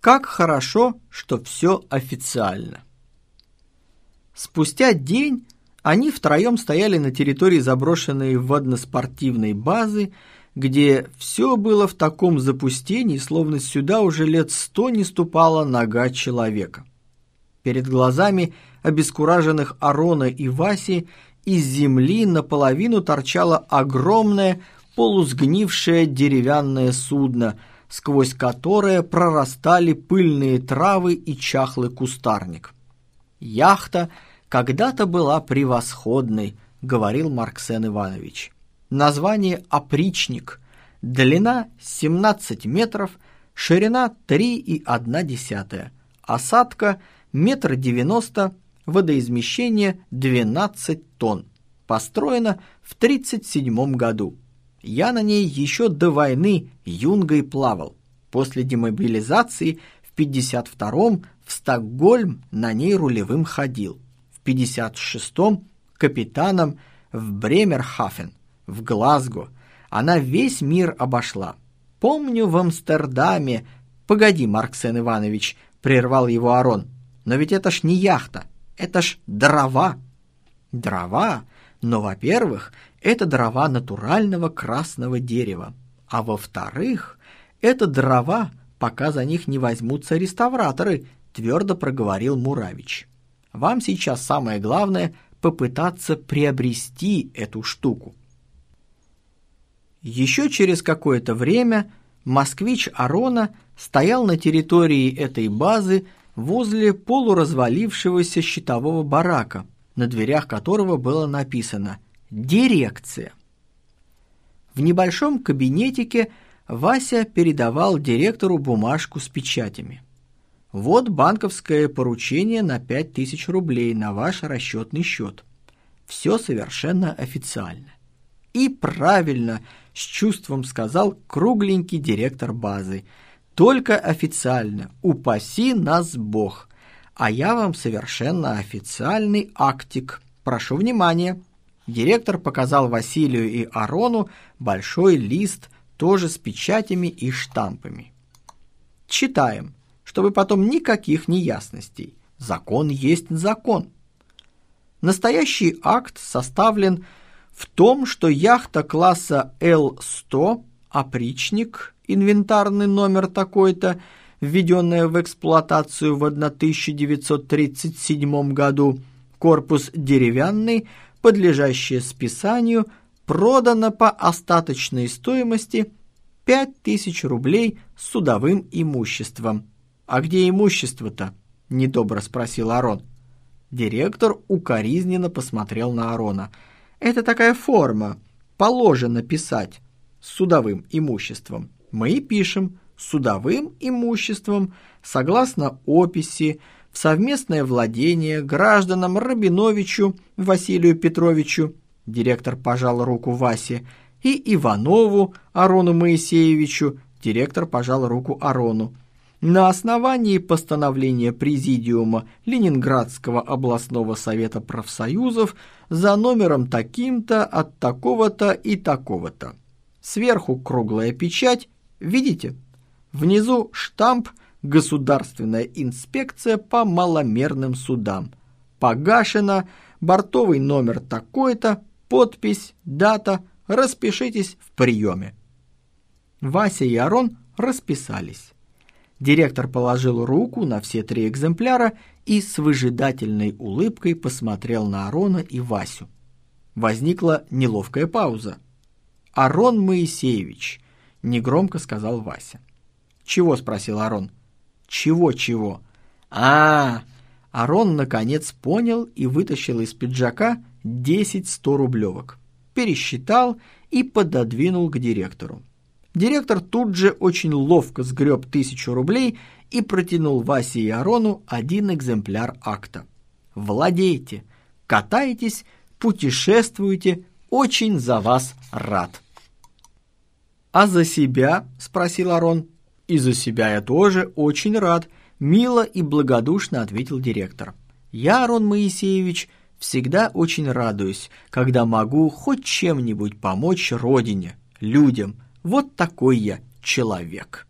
Как хорошо, что все официально. Спустя день они втроем стояли на территории заброшенной водноспортивной базы, где все было в таком запустении, словно сюда уже лет сто не ступала нога человека. Перед глазами обескураженных Арона и Васи из земли наполовину торчало огромное полусгнившее деревянное судно, сквозь которое прорастали пыльные травы и чахлый кустарник. Яхта когда-то была превосходной, говорил Марксен Иванович. Название «опричник», длина 17 метров, ширина 3,1, осадка метр девяносто, водоизмещение 12 тонн. Построена в 1937 году. Я на ней еще до войны юнгой плавал. После демобилизации в 52-м в Стокгольм на ней рулевым ходил. В 56-м капитаном в Бремерхафен, в Глазго. Она весь мир обошла. Помню в Амстердаме... Погоди, Марксен Иванович, прервал его Арон. Но ведь это ж не яхта, это ж дрова. Дрова? Но, во-первых, это дрова натурального красного дерева. А во-вторых, это дрова, пока за них не возьмутся реставраторы, твердо проговорил Муравич. Вам сейчас самое главное попытаться приобрести эту штуку. Еще через какое-то время москвич Арона стоял на территории этой базы возле полуразвалившегося щитового барака, на дверях которого было написано «Дирекция». В небольшом кабинетике Вася передавал директору бумажку с печатями. «Вот банковское поручение на 5000 рублей на ваш расчетный счет. Все совершенно официально». «И правильно», — с чувством сказал кругленький директор базы — только официально. Упаси нас Бог. А я вам совершенно официальный актик. Прошу внимания. Директор показал Василию и Арону большой лист, тоже с печатями и штампами. Читаем, чтобы потом никаких неясностей. Закон есть закон. Настоящий акт составлен в том, что яхта класса Л-100 «Опричник» инвентарный номер такой-то, введенная в эксплуатацию в 1937 году, корпус деревянный, подлежащее списанию, продано по остаточной стоимости 5000 рублей судовым имуществом. «А где имущество-то?» – недобро спросил Арон. Директор укоризненно посмотрел на Арона. «Это такая форма. Положено писать. С судовым имуществом мы и пишем судовым имуществом согласно описи в совместное владение гражданам Рабиновичу Василию Петровичу, директор пожал руку Васе, и Иванову Арону Моисеевичу, директор пожал руку Арону, на основании постановления Президиума Ленинградского областного совета профсоюзов за номером таким-то от такого-то и такого-то. Сверху круглая печать Видите? Внизу штамп «Государственная инспекция по маломерным судам». Погашено, бортовый номер такой-то, подпись, дата, распишитесь в приеме. Вася и Арон расписались. Директор положил руку на все три экземпляра и с выжидательной улыбкой посмотрел на Арона и Васю. Возникла неловкая пауза. «Арон Моисеевич, — негромко сказал Вася. «Чего?» — спросил Арон. «Чего-чего?» а, -а, Арон наконец понял и вытащил из пиджака десять сто рублевок. Пересчитал и пододвинул к директору. Директор тут же очень ловко сгреб тысячу рублей и протянул Васе и Арону один экземпляр акта. «Владейте, катайтесь, путешествуйте, очень за вас рад». «А за себя?» – спросил Арон. «И за себя я тоже очень рад», – мило и благодушно ответил директор. «Я, Арон Моисеевич, всегда очень радуюсь, когда могу хоть чем-нибудь помочь родине, людям. Вот такой я человек».